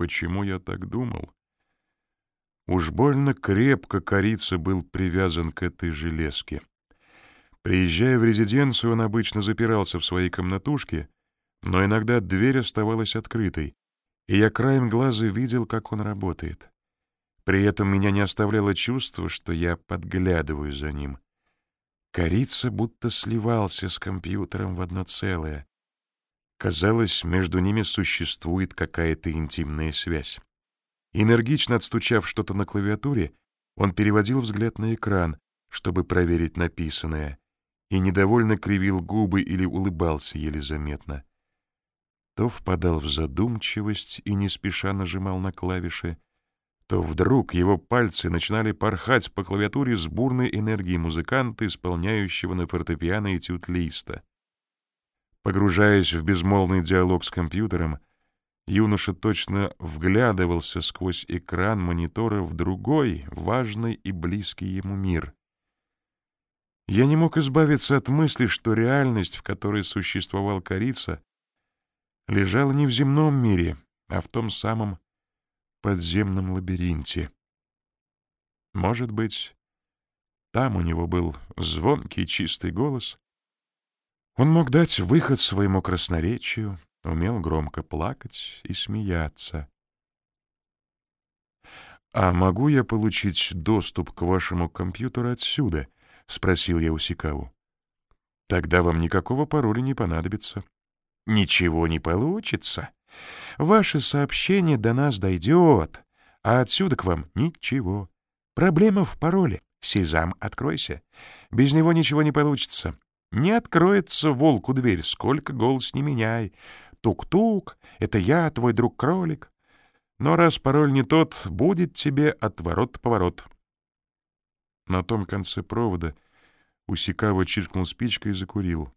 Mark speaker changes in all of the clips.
Speaker 1: Почему я так думал? Уж больно крепко корица был привязан к этой железке. Приезжая в резиденцию, он обычно запирался в своей комнатушке, но иногда дверь оставалась открытой, и я краем глаза видел, как он работает. При этом меня не оставляло чувство, что я подглядываю за ним. Корица будто сливался с компьютером в одно целое. Казалось, между ними существует какая-то интимная связь. Энергично отстучав что-то на клавиатуре, он переводил взгляд на экран, чтобы проверить написанное, и недовольно кривил губы или улыбался еле заметно. То впадал в задумчивость и не спеша нажимал на клавиши, то вдруг его пальцы начинали порхать по клавиатуре с бурной энергией музыканта, исполняющего на фортепиано этюд Листа. Погружаясь в безмолвный диалог с компьютером, юноша точно вглядывался сквозь экран монитора в другой, важный и близкий ему мир. Я не мог избавиться от мысли, что реальность, в которой существовал корица, лежала не в земном мире, а в том самом подземном лабиринте. Может быть, там у него был звонкий чистый голос. Он мог дать выход своему красноречию, умел громко плакать и смеяться. «А могу я получить доступ к вашему компьютеру отсюда?» — спросил я у Сикаву. «Тогда вам никакого пароля не понадобится». «Ничего не получится. Ваше сообщение до нас дойдет, а отсюда к вам ничего. Проблема в пароле. Сезам, откройся. Без него ничего не получится. Не откроется волку дверь, сколько голос не меняй. Тук-тук, это я, твой друг-кролик. Но раз пароль не тот, будет тебе отворот-поворот. На том конце провода Усикава чиркнул спичкой и закурил.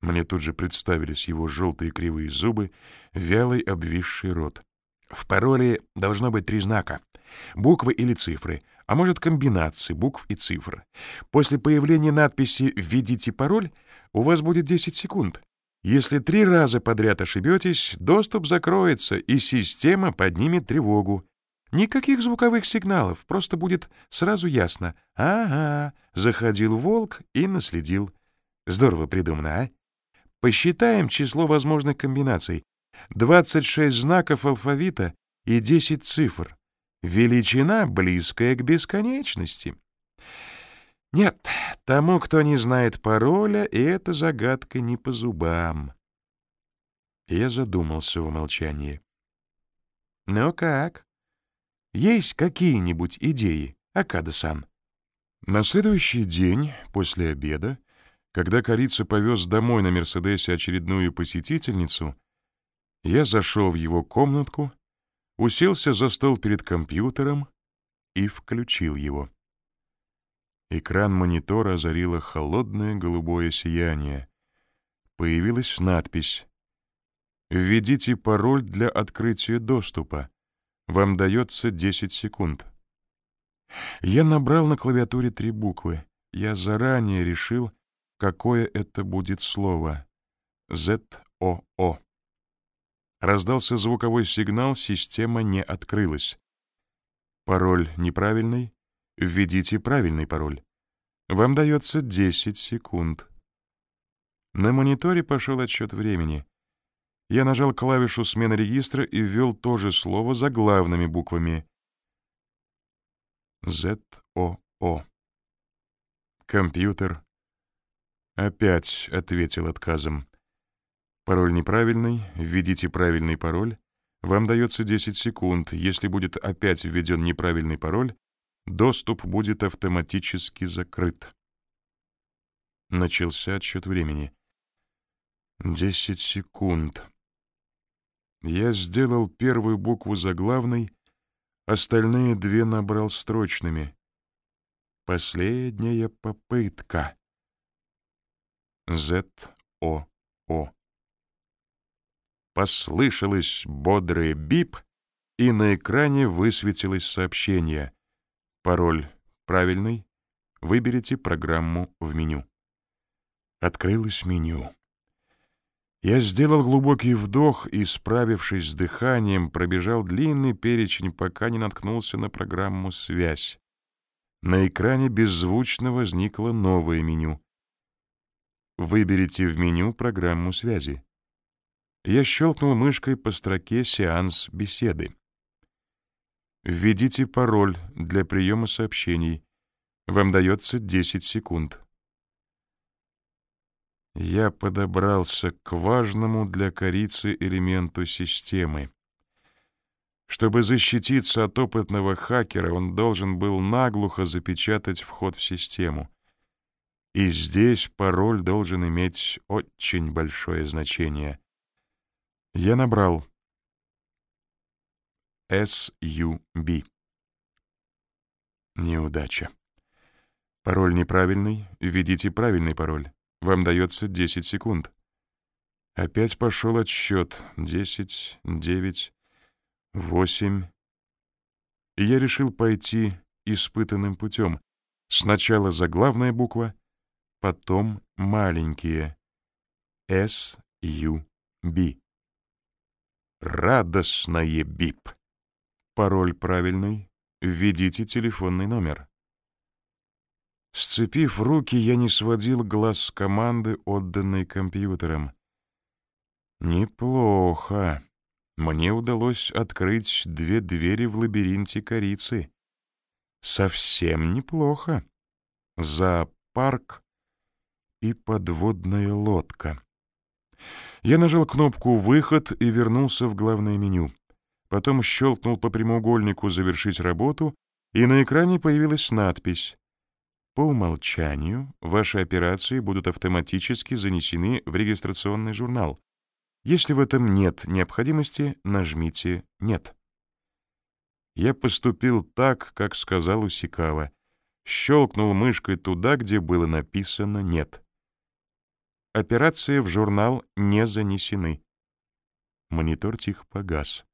Speaker 1: Мне тут же представились его желтые кривые зубы, вялый обвисший рот. В пароле должно быть три знака — буквы или цифры, а может комбинации букв и цифр. После появления надписи «Введите пароль» у вас будет 10 секунд. Если три раза подряд ошибетесь, доступ закроется, и система поднимет тревогу. Никаких звуковых сигналов, просто будет сразу ясно. Ага, заходил волк и наследил. Здорово придумано, а? Посчитаем число возможных комбинаций. 26 знаков алфавита и 10 цифр. Величина, близкая к бесконечности. Нет, тому, кто не знает пароля, и эта загадка не по зубам. Я задумался в молчании. Ну как? Есть какие-нибудь идеи, Акада-сан? На следующий день, после обеда, когда корица повез домой на «Мерседесе» очередную посетительницу, я зашел в его комнатку, уселся за стол перед компьютером и включил его. Экран монитора озарило холодное голубое сияние. Появилась надпись «Введите пароль для открытия доступа. Вам дается 10 секунд». Я набрал на клавиатуре три буквы. Я заранее решил, какое это будет слово. Z-O-O. Раздался звуковой сигнал, система не открылась. Пароль неправильный. Введите правильный пароль. Вам дается 10 секунд. На мониторе пошел отсчет времени. Я нажал клавишу смены регистра и ввел то же слово за главными буквами. Z-O-O. Компьютер Опять ответил отказом. Пароль неправильный, введите правильный пароль. Вам дается 10 секунд. Если будет опять введен неправильный пароль, доступ будет автоматически закрыт. Начался отсчет времени. 10 секунд. Я сделал первую букву заглавной, остальные две набрал строчными. Последняя попытка. З-О-О. Послышалось бодрое бип, и на экране высветилось сообщение. Пароль правильный. Выберите программу в меню. Открылось меню. Я сделал глубокий вдох и, справившись с дыханием, пробежал длинный перечень, пока не наткнулся на программу «Связь». На экране беззвучно возникло новое меню. Выберите в меню программу связи. Я щелкнул мышкой по строке «Сеанс беседы». Введите пароль для приема сообщений. Вам дается 10 секунд. Я подобрался к важному для корицы элементу системы. Чтобы защититься от опытного хакера, он должен был наглухо запечатать вход в систему. И здесь пароль должен иметь очень большое значение. Я набрал SUB. Неудача. Пароль неправильный, введите правильный пароль. Вам дается 10 секунд. Опять пошел отсчет. 10, 9, 8. И я решил пойти испытанным путем. Сначала заглавная буква, потом маленькие. S, U, B. Радостное бип. Пароль правильный. Введите телефонный номер. Сцепив руки, я не сводил глаз с команды, отданной компьютером. Неплохо. Мне удалось открыть две двери в лабиринте корицы. Совсем неплохо. Зоопарк и подводная лодка. Я нажал кнопку «Выход» и вернулся в главное меню. Потом щелкнул по прямоугольнику «Завершить работу», и на экране появилась надпись по умолчанию ваши операции будут автоматически занесены в регистрационный журнал. Если в этом нет необходимости, нажмите «Нет». Я поступил так, как сказал Усикава. Щелкнул мышкой туда, где было написано «Нет». Операции в журнал не занесены. Монитор тихо погас.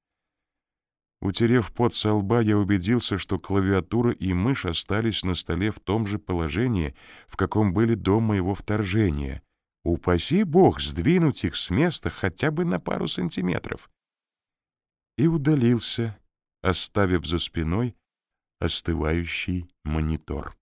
Speaker 1: Утерев пот со лба, я убедился, что клавиатура и мышь остались на столе в том же положении, в каком были до моего вторжения. Упаси бог сдвинуть их с места хотя бы на пару сантиметров. И удалился, оставив за спиной остывающий монитор.